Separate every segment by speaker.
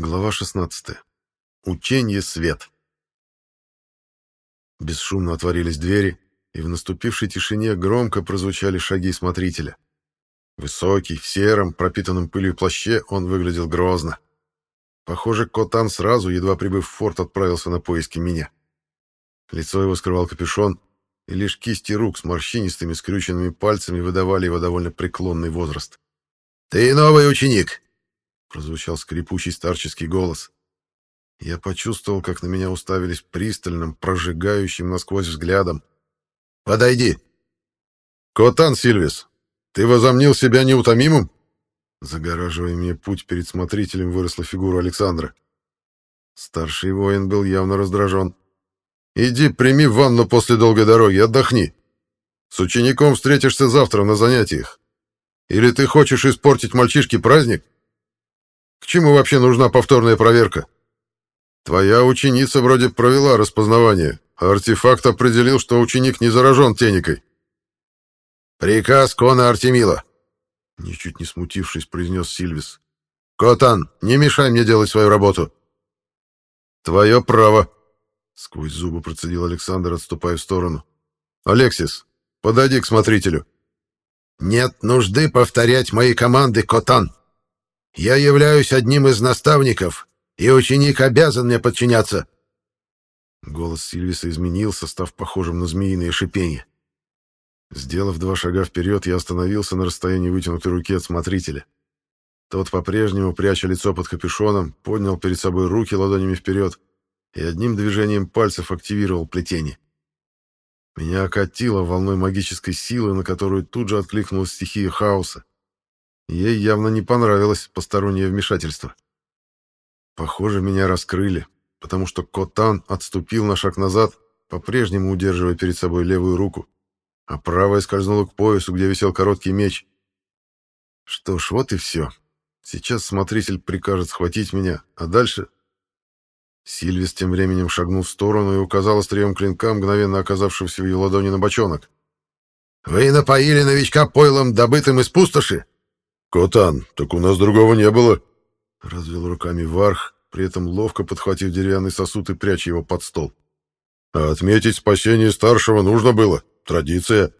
Speaker 1: Глава 16. Учение свет. Бесшумно отворились двери, и в наступившей тишине громко прозвучали шаги смотрителя. Высокий, в сером, пропитанном пылью плаще, он выглядел грозно. Похоже, Котан сразу, едва прибыв в форт, отправился на поиски меня. Лицо его скрывал капюшон, и лишь кисти рук с морщинистыми скрюченными пальцами выдавали его довольно преклонный возраст.
Speaker 2: «Ты новый ученик!»
Speaker 1: Прозвучал скрипучий старческий голос. Я почувствовал, как на меня уставились пристальным, прожигающим насквозь взглядом.
Speaker 2: «Подойди!»
Speaker 1: «Котан Сильвис, ты возомнил себя неутомимым?» Загораживая мне путь перед смотрителем, выросла фигура Александра. Старший воин был явно раздражен. «Иди, прими ванну после долгой дороги, отдохни. С учеником встретишься завтра на занятиях. Или ты хочешь испортить мальчишке праздник?» К чему вообще нужна повторная проверка? Твоя ученица вроде провела распознавание, а артефакт определил, что ученик не заражен теникой.
Speaker 2: «Приказ Кона Артемила», — ничуть не смутившись, произнес Сильвис. «Котан, не мешай мне делать свою работу».
Speaker 1: «Твое право», — сквозь зубы процедил Александр, отступая в сторону. «Алексис, подойди к смотрителю».
Speaker 2: «Нет нужды повторять мои команды, Котан», я являюсь одним из наставников, и ученик обязан мне подчиняться.
Speaker 1: Голос Сильвиса изменился, став похожим на змеиное шипение. Сделав два шага вперед, я остановился на расстоянии вытянутой руки от смотрителя. Тот, по-прежнему, пряча лицо под капюшоном, поднял перед собой руки ладонями вперед и одним движением пальцев активировал плетение. Меня окатило волной магической силы, на которую тут же откликнулась стихия хаоса. Ей явно не понравилось постороннее вмешательство. Похоже, меня раскрыли, потому что Котан отступил на шаг назад, по-прежнему удерживая перед собой левую руку, а правая скользнула к поясу, где висел короткий меч. Что ж, вот и все. Сейчас смотритель прикажет схватить меня, а дальше... Сильвис тем временем шагнул в сторону и указал острием клинка, мгновенно оказавшегося в ее ладони на бочонок.
Speaker 2: «Вы напоили новичка пойлом, добытым из пустоши?»
Speaker 1: «Котан, так у нас другого не было!» — развел руками Варх, при этом ловко подхватив деревянный сосуд и пряча его под стол. «А отметить спасение старшего нужно было. Традиция!»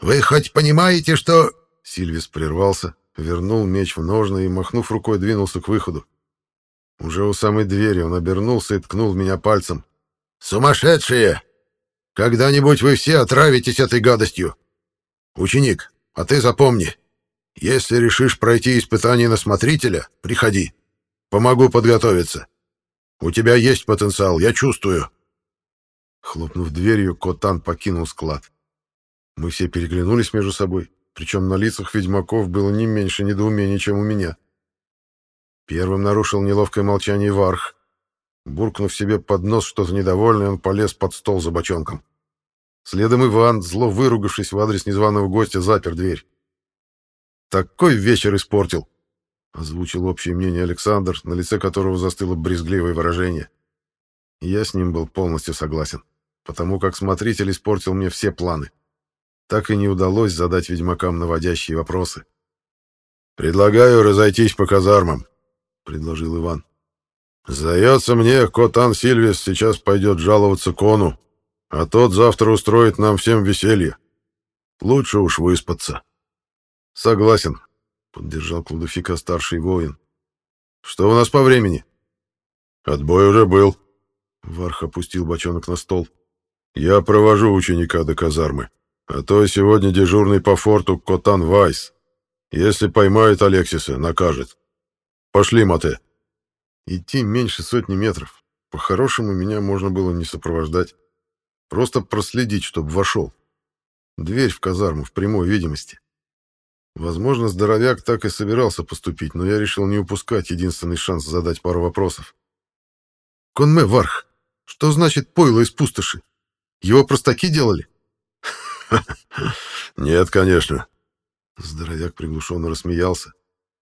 Speaker 2: «Вы хоть понимаете, что...»
Speaker 1: Сильвис прервался, вернул меч в ножны и, махнув рукой, двинулся к выходу. Уже у самой двери он обернулся и ткнул меня пальцем.
Speaker 2: «Сумасшедшие! Когда-нибудь вы все отравитесь этой гадостью! Ученик, а ты запомни, если решишь пройти испытание на смотрителя, приходи. Помогу подготовиться. У тебя есть потенциал, я чувствую.
Speaker 1: Хлопнув дверью, Котан покинул склад. Мы все переглянулись между собой, причем на лицах ведьмаков было не меньше недоумения, чем у меня. Первым нарушил неловкое молчание Варх. Буркнув себе под нос что-то недовольное, он полез под стол за бочонком. Следом Иван, зло выругавшись в адрес незваного гостя, запер дверь. Такой вечер испортил!» — озвучил общее мнение Александр, на лице которого застыло брезгливое выражение. Я с ним был полностью согласен, потому как смотритель испортил мне все планы. Так и не удалось задать ведьмакам наводящие вопросы. «Предлагаю разойтись по казармам», — предложил Иван. «Сдается мне, Котан Сильвис сейчас пойдет жаловаться Кону, а тот завтра устроит нам всем веселье. Лучше уж выспаться». Согласен, поддержал Кладуфика старший воин. Что у нас по времени? Отбой уже был. Варх опустил бочонок на стол. Я провожу ученика до казармы. А то сегодня дежурный по форту Котан Вайс. Если поймает Алексиса, накажет. Пошли, Мате. Идти меньше сотни метров. По-хорошему, меня можно было не сопровождать. Просто проследить, чтобы вошел. Дверь в казарму в прямой видимости. Возможно, здоровяк так и собирался поступить, но я решил не упускать единственный шанс задать пару вопросов. «Конме Варх, что значит пойло из пустоши? Его простаки делали?» «Нет, конечно». Здоровяк приглушенно рассмеялся.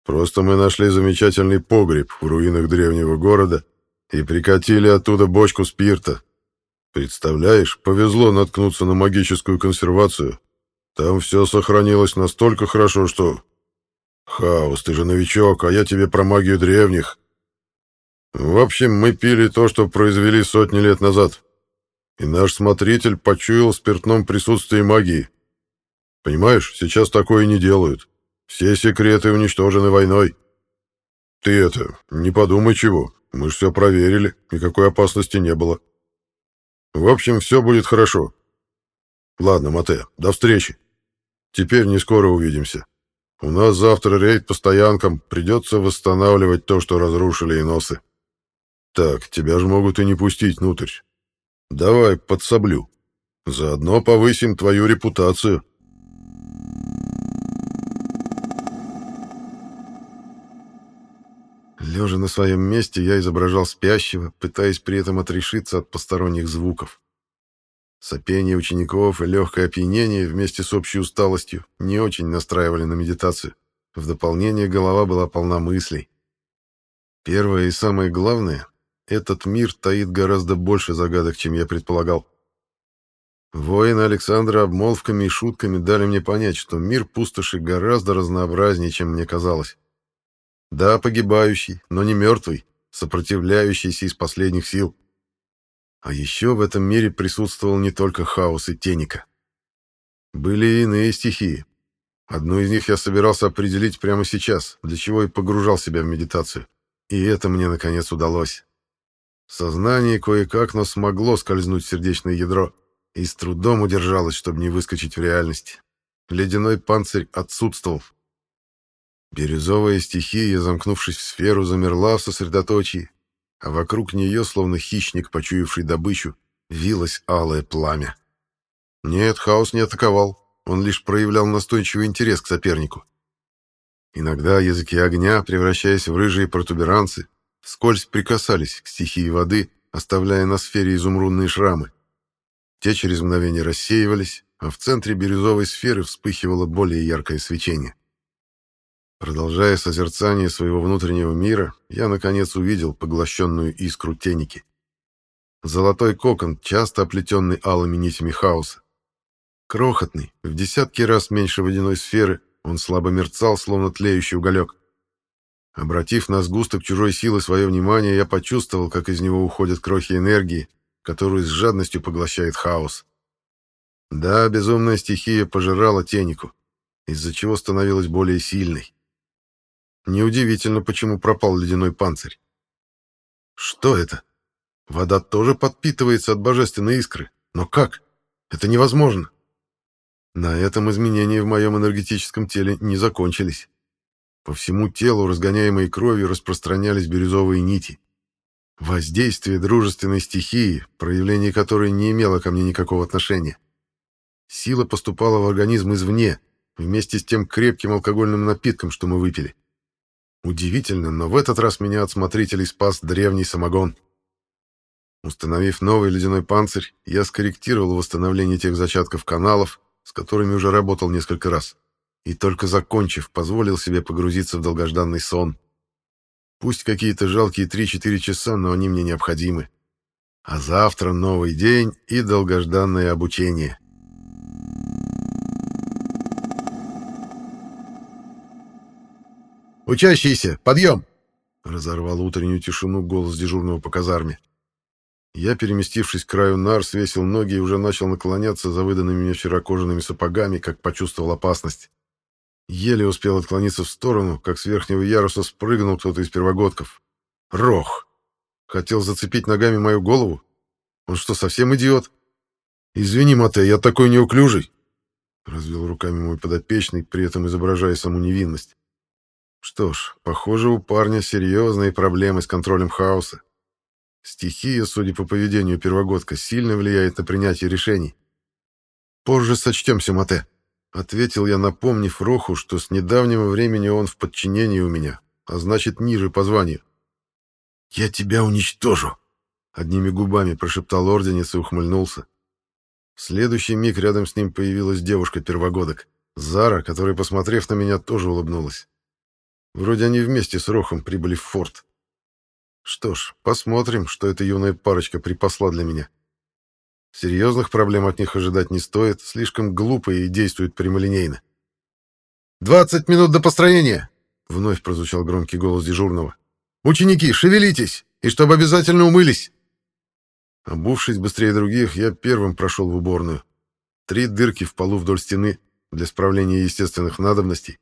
Speaker 1: «Просто мы нашли замечательный погреб в руинах древнего города и прикатили оттуда бочку спирта. Представляешь, повезло наткнуться на магическую консервацию, там все сохранилось настолько хорошо, что... Хаос, ты же новичок, а я тебе про магию древних. В общем, мы пили то, что произвели сотни лет назад. И наш смотритель почуял в спиртном присутствии магии. Понимаешь, сейчас такое не делают. Все секреты уничтожены войной. Ты это, не подумай чего. Мы же все проверили, никакой опасности не было. В общем, все будет хорошо. Ладно, Мате, до встречи. Теперь не скоро увидимся. У нас завтра рейд по стоянкам, придется восстанавливать то, что разрушили иносы. Так, тебя же могут и не пустить внутрь. Давай подсоблю. Заодно повысим твою репутацию. Лежа на своем месте, я изображал спящего, пытаясь при этом отрешиться от посторонних звуков. Сопение учеников и легкое опьянение вместе с общей усталостью не очень настраивали на медитацию. В дополнение голова была полна мыслей. Первое и самое главное — этот мир таит гораздо больше загадок, чем я предполагал. Воины Александра обмолвками и шутками дали мне понять, что мир пустоши гораздо разнообразнее, чем мне казалось. Да, погибающий, но не мертвый, сопротивляющийся из последних сил. А еще в этом мире присутствовал не только хаос и теника. Были и иные стихии. Одну из них я собирался определить прямо сейчас, для чего и погружал себя в медитацию. И это мне, наконец, удалось. Сознание кое-как, но смогло скользнуть в сердечное ядро и с трудом удержалось, чтобы не выскочить в реальность. Ледяной панцирь отсутствовал. Бирюзовая стихия, замкнувшись в сферу, замерла в сосредоточии, а вокруг нее, словно хищник, почуявший добычу, вилось алое пламя. Нет, хаос не атаковал, он лишь проявлял настойчивый интерес к сопернику. Иногда языки огня, превращаясь в рыжие протуберанцы, вскользь прикасались к стихии воды, оставляя на сфере изумрудные шрамы. Те через мгновение рассеивались, а в центре бирюзовой сферы вспыхивало более яркое свечение. Продолжая созерцание своего внутреннего мира, я, наконец, увидел поглощенную искру теники. Золотой кокон, часто оплетенный алыми нитями хаоса. Крохотный, в десятки раз меньше водяной сферы, он слабо мерцал, словно тлеющий уголек. Обратив на сгусток чужой силы свое внимание, я почувствовал, как из него уходят крохи энергии, которую с жадностью поглощает хаос. Да, безумная стихия пожирала тенику, из-за чего становилась более сильной. Неудивительно, почему пропал ледяной панцирь. Что это? Вода тоже подпитывается от божественной искры. Но как? Это невозможно. На этом изменения в моем энергетическом теле не закончились. По всему телу, разгоняемой кровью, распространялись бирюзовые нити. Воздействие дружественной стихии, проявление которой не имело ко мне никакого отношения. Сила поступала в организм извне, вместе с тем крепким алкогольным напитком, что мы выпили. Удивительно, но в этот раз меня от смотрителей спас древний самогон. Установив новый ледяной панцирь, я скорректировал восстановление тех зачатков каналов, с которыми уже работал несколько раз, и только закончив, позволил себе погрузиться в долгожданный сон. Пусть какие-то жалкие 3-4 часа, но они мне необходимы. А завтра новый день и долгожданное обучение. «Учащиеся, подъем!» — разорвал утреннюю тишину голос дежурного по казарме. Я, переместившись к краю нар, свесил ноги и уже начал наклоняться за выданными мне вчера кожаными сапогами, как почувствовал опасность. Еле успел отклониться в сторону, как с верхнего яруса спрыгнул кто-то из первогодков. Рох! Хотел зацепить ногами мою голову? Он что, совсем идиот? Извини, Мате, я такой неуклюжий. Развел руками мой подопечный, при этом изображая саму невинность. Что ж, похоже, у парня серьезные проблемы с контролем хаоса. Стихия, судя по поведению первогодка, сильно влияет на принятие решений. «Позже сочтемся, Мате», — ответил я, напомнив Роху, что с недавнего времени он в подчинении у меня, а значит, ниже по званию. «Я тебя уничтожу», — одними губами прошептал орденец и ухмыльнулся. В следующий миг рядом с ним появилась девушка-первогодок, Зара, которая, посмотрев на меня, тоже улыбнулась. Вроде они вместе с Рохом прибыли в форт. Что ж, посмотрим, что эта юная парочка припасла для меня. Серьезных проблем от них ожидать не стоит, слишком глупо и действуют прямолинейно. «Двадцать минут до построения!» — вновь прозвучал громкий голос дежурного. «Ученики, шевелитесь! И чтобы обязательно умылись!» Обувшись быстрее других, я первым прошел в уборную. Три дырки в полу вдоль стены для справления естественных надобностей.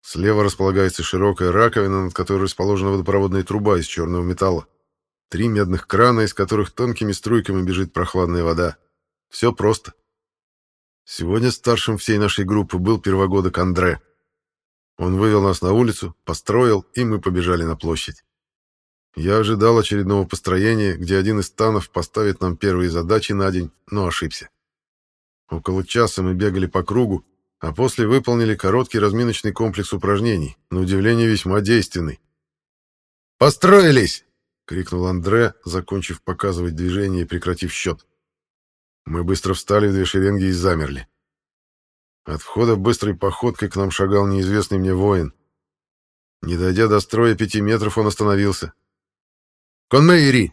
Speaker 1: Слева располагается широкая раковина, над которой расположена водопроводная труба из черного металла. Три медных крана, из которых тонкими струйками бежит прохладная вода. Все просто. Сегодня старшим всей нашей группы был первогодок Андре. Он вывел нас на улицу, построил, и мы побежали на площадь. Я ожидал очередного построения, где один из танов поставит нам первые задачи на день, но ошибся. Около часа мы бегали по кругу, а после выполнили короткий разминочный комплекс упражнений, на удивление весьма действенный. «Построились!» — крикнул Андре, закончив показывать движение и прекратив счет. Мы быстро встали в две шеренги и замерли. От входа быстрой походкой к нам шагал неизвестный мне воин. Не дойдя до строя пяти метров, он остановился. «Конмейри!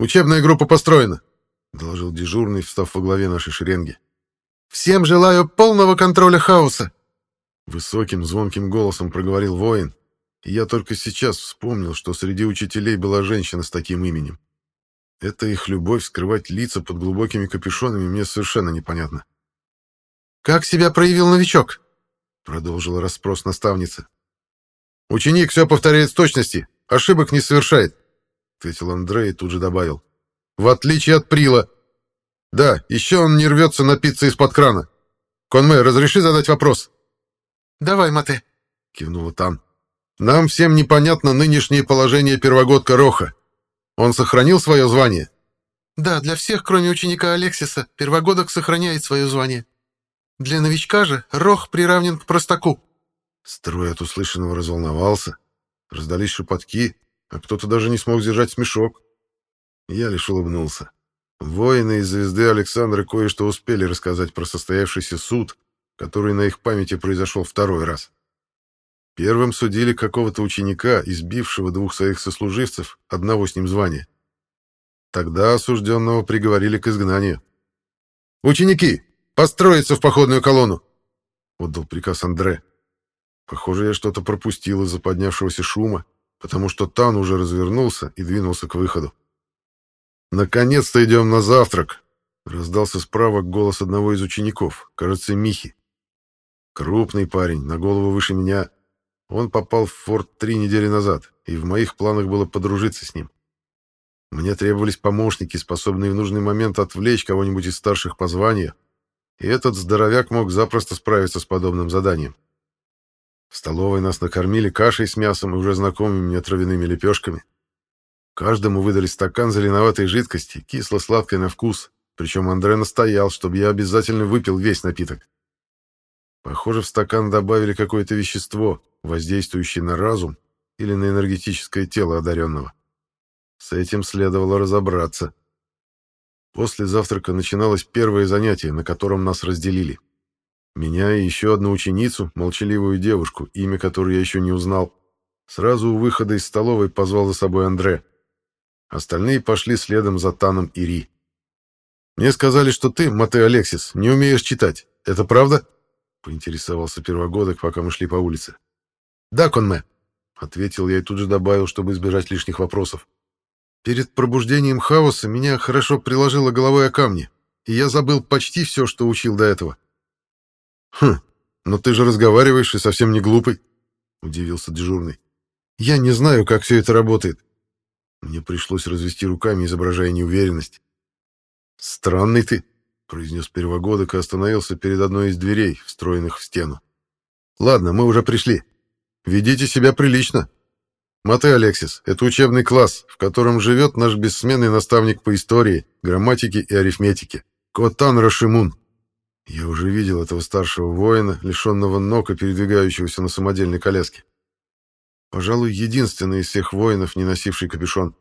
Speaker 1: Учебная группа построена!» — доложил дежурный, встав во главе нашей шеренги. «Всем желаю полного контроля хаоса!» Высоким, звонким голосом проговорил воин, и я только сейчас вспомнил, что среди учителей была женщина с таким именем. Это их любовь скрывать лица под глубокими капюшонами мне совершенно непонятно. «Как себя проявил новичок?» — продолжила расспрос наставница. «Ученик все повторяет с точности, ошибок не совершает ответил Андрей и тут же добавил. В отличие от Прила. Да, еще он не рвется напиться из-под крана. Конме, разреши задать вопрос? Давай, Мате, кивнула Тан. Нам всем непонятно нынешнее положение первогодка Роха. Он сохранил свое звание? Да, для всех, кроме ученика Алексиса, первогодок сохраняет свое звание. Для новичка же Рох приравнен к простаку. Строй от услышанного разволновался. Раздались шепотки, а кто-то даже не смог сдержать смешок. Я лишь улыбнулся. Воины из звезды Александра кое-что успели рассказать про состоявшийся суд, который на их памяти произошел второй раз. Первым судили какого-то ученика, избившего двух своих сослуживцев, одного с ним звания. Тогда осужденного приговорили к изгнанию. «Ученики, построиться в походную колонну!» — отдал приказ Андре. Похоже, я что-то пропустил из-за поднявшегося шума, потому что Тан уже развернулся и двинулся к выходу. «Наконец-то идем на завтрак!» — раздался справа голос одного из учеников, кажется, Михи. Крупный парень, на голову выше меня. Он попал в форт три недели назад, и в моих планах было подружиться с ним. Мне требовались помощники, способные в нужный момент отвлечь кого-нибудь из старших по званию, и этот здоровяк мог запросто справиться с подобным заданием. В столовой нас накормили кашей с мясом и уже знакомыми мне травяными лепешками. Каждому выдали стакан зеленоватой жидкости, кисло-сладкой на вкус, причем Андре настоял, чтобы я обязательно выпил весь напиток. Похоже, в стакан добавили какое-то вещество, воздействующее на разум или на энергетическое тело одаренного. С этим следовало разобраться. После завтрака начиналось первое занятие, на котором нас разделили. Меня и еще одну ученицу, молчаливую девушку, имя которой я еще не узнал, сразу у выхода из столовой позвал за собой Андре. Остальные пошли следом за Таном и Ри. «Мне сказали, что ты, Мате Алексис, не умеешь читать. Это правда?» — поинтересовался первогодок, пока мы шли по улице. «Да, Конме», — ответил я и тут же добавил, чтобы избежать лишних вопросов. «Перед пробуждением хаоса меня хорошо приложило головой о камни, и я забыл почти все, что учил до этого. «Хм, но ты же разговариваешь и совсем не глупый», — удивился дежурный. «Я не знаю, как все это работает». Мне пришлось развести руками, изображая неуверенность. «Странный ты», — произнес первогодок и остановился перед одной из дверей, встроенных в стену. «Ладно, мы уже пришли. Ведите себя прилично. Мате Алексис, это учебный класс, в котором живет наш бессменный наставник по истории, грамматике и арифметике, Котан Рашимун. Я уже видел этого старшего воина, лишенного ног и передвигающегося на самодельной коляске. Пожалуй, единственный из всех воинов, не носивший капюшон.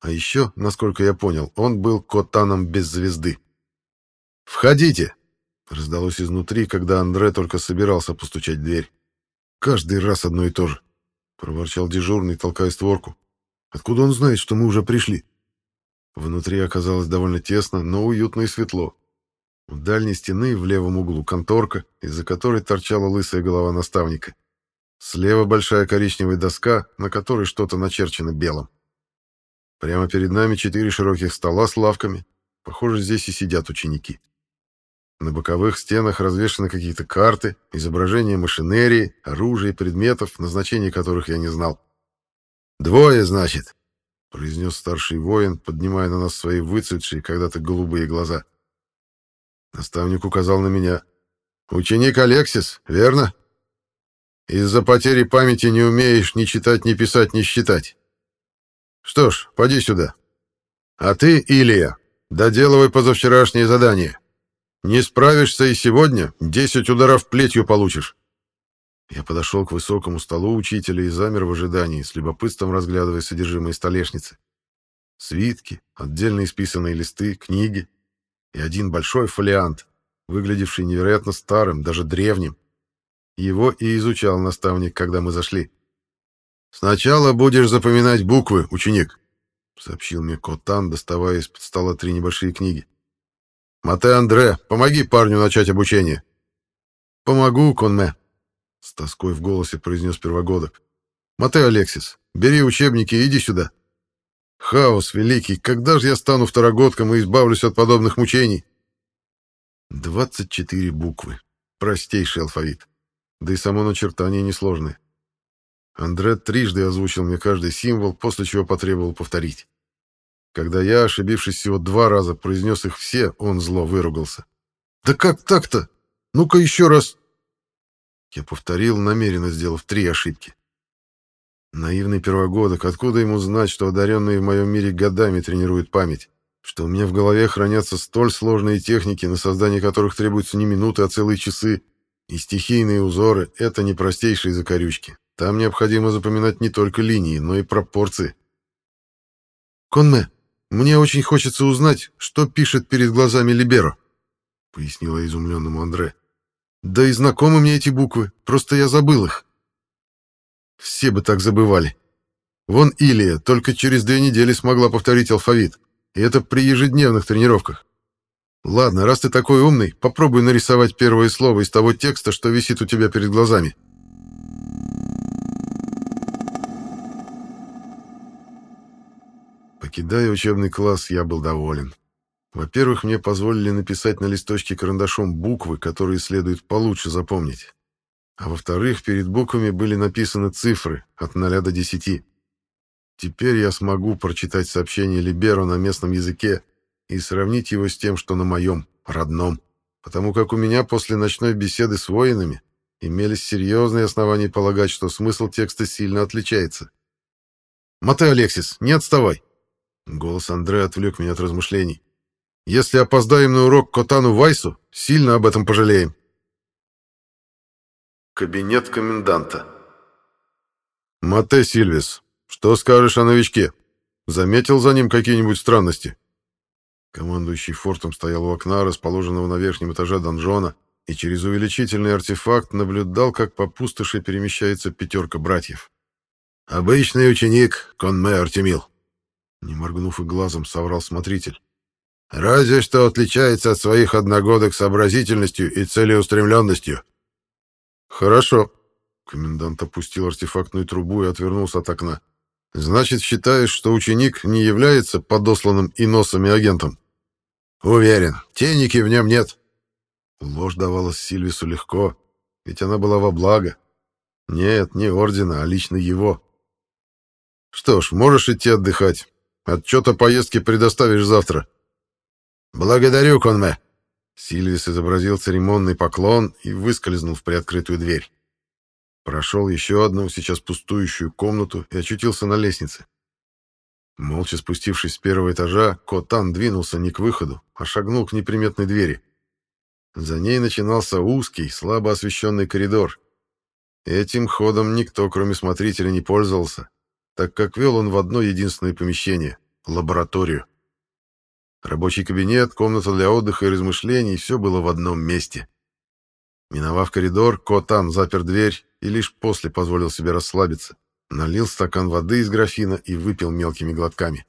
Speaker 1: А еще, насколько я понял, он был котаном без звезды. «Входите!» — раздалось изнутри, когда Андре только собирался постучать в дверь. «Каждый раз одно и то же», — проворчал дежурный, толкая створку. «Откуда он знает, что мы уже пришли?» Внутри оказалось довольно тесно, но уютно и светло. У дальней стены в левом углу конторка, из-за которой торчала лысая голова наставника. Слева большая коричневая доска, на которой что-то начерчено белым. Прямо перед нами четыре широких стола с лавками. Похоже, здесь и сидят ученики. На боковых стенах развешаны какие-то карты, изображения машинерии, оружия и предметов, назначение которых я не знал.
Speaker 2: «Двое, значит», —
Speaker 1: произнес старший воин, поднимая на нас свои выцветшие когда-то голубые глаза. Наставник указал на меня. «Ученик Алексис, верно? Из-за потери памяти не умеешь ни читать, ни писать, ни считать. Что ж, поди сюда. А ты, Илья, доделывай позавчерашнее задание. Не справишься и сегодня, десять ударов плетью получишь». Я подошел к высокому столу учителя и замер в ожидании, с любопытством разглядывая содержимое столешницы. Свитки, отдельно исписанные листы, книги и один большой фолиант, выглядевший невероятно старым, даже древним. Его и изучал наставник, когда мы зашли. «Сначала будешь запоминать буквы, ученик», — сообщил мне Котан, доставая из-под стола три небольшие книги. «Мате Андре, помоги парню начать обучение». «Помогу, Конме», — с тоской в голосе произнес первогодок. «Мате Алексис, бери учебники и иди сюда». «Хаос великий, когда же я стану второгодком и избавлюсь от подобных мучений?» Двадцать четыре буквы. Простейший алфавит. Да и само начертание несложное. Андре трижды озвучил мне каждый символ, после чего потребовал повторить. Когда я, ошибившись всего два раза, произнес их все, он зло выругался. «Да как так-то? Ну-ка еще раз!» Я повторил, намеренно сделав три ошибки. Наивный первогодок, откуда ему знать, что одаренные в моем мире годами тренируют память? что у меня в голове хранятся столь сложные техники, на создание которых требуются не минуты, а целые часы, и стихийные узоры — это не простейшие закорючки. Там необходимо запоминать не только линии, но и пропорции. «Конме, мне очень хочется узнать, что пишет перед глазами Либеро», — пояснила изумленному Андре. «Да и знакомы мне эти буквы, просто я забыл их». Все бы так забывали. Вон Илия только через две недели смогла повторить алфавит. И это при ежедневных тренировках. Ладно, раз ты такой умный, попробуй нарисовать первое слово из того текста, что висит у тебя перед глазами. Покидая учебный класс, я был доволен. Во-первых, мне позволили написать на листочке карандашом буквы, которые следует получше запомнить. А во-вторых, перед буквами были написаны цифры от 0 до 10. Теперь я смогу прочитать сообщение Либеро на местном языке и сравнить его с тем, что на моем, родном, потому как у меня после ночной беседы с воинами имелись серьезные основания полагать, что смысл текста сильно отличается. «Мате Алексис, не отставай!» Голос Андре отвлек меня от размышлений. «Если опоздаем на урок Котану Вайсу, сильно об этом пожалеем». Кабинет коменданта. «Мате Сильвис, «Что скажешь о новичке? Заметил за ним какие-нибудь странности?» Командующий фортом стоял у окна, расположенного на верхнем этаже донжона, и через увеличительный артефакт наблюдал, как по пустоши перемещается пятерка братьев.
Speaker 2: «Обычный ученик, Конме Артемил», —
Speaker 1: не моргнув и глазом, соврал смотритель.
Speaker 2: «Разве что отличается от своих одногодок сообразительностью и целеустремленностью».
Speaker 1: «Хорошо». Комендант опустил артефактную трубу и отвернулся от окна. Значит, считаешь, что ученик не является подосланным иносами агентом?
Speaker 2: Уверен, теники в нем нет.
Speaker 1: Ложь давалась Сильвису легко, ведь она была во благо. Нет, не ордена, а лично его. Что ж, можешь идти отдыхать. Отчет о поездке предоставишь завтра.
Speaker 2: Благодарю, Конме.
Speaker 1: Сильвис изобразил церемонный поклон и выскользнул в приоткрытую дверь. Прошел еще одну, сейчас пустующую комнату и очутился на лестнице. Молча спустившись с первого этажа, Котан двинулся не к выходу, а шагнул к неприметной двери. За ней начинался узкий, слабо освещенный коридор. Этим ходом никто, кроме смотрителя, не пользовался, так как вел он в одно единственное помещение — лабораторию. Рабочий кабинет, комната для отдыха и размышлений — все было в одном месте. Миновав коридор, Котан запер дверь и лишь после позволил себе расслабиться. Налил стакан воды из графина и выпил мелкими глотками.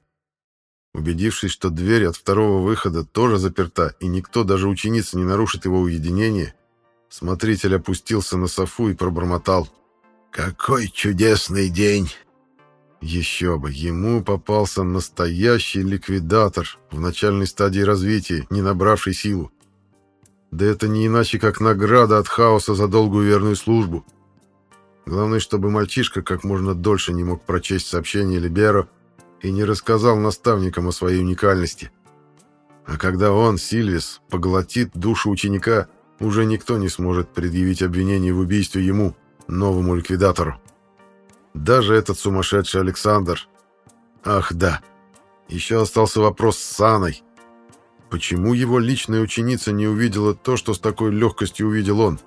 Speaker 1: Убедившись, что дверь от второго выхода тоже заперта, и никто, даже ученица, не нарушит его уединение, смотритель опустился на софу и пробормотал.
Speaker 2: «Какой чудесный день!
Speaker 1: Еще бы, ему попался настоящий ликвидатор в начальной стадии развития, не набравший силу. Да это не иначе, как награда от хаоса за долгую верную службу. Главное, чтобы мальчишка как можно дольше не мог прочесть сообщение Либеро и не рассказал наставникам о своей уникальности. А когда он, Сильвис, поглотит душу ученика, уже никто не сможет предъявить обвинение в убийстве ему, новому ликвидатору. Даже этот сумасшедший Александр. Ах, да. Еще остался вопрос с Саной. Почему его личная ученица не увидела то, что с такой легкостью увидел он?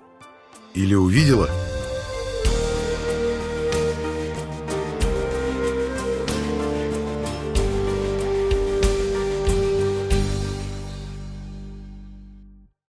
Speaker 1: Или увидела? Или увидела?